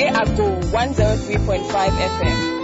Stay at 103.5 FM.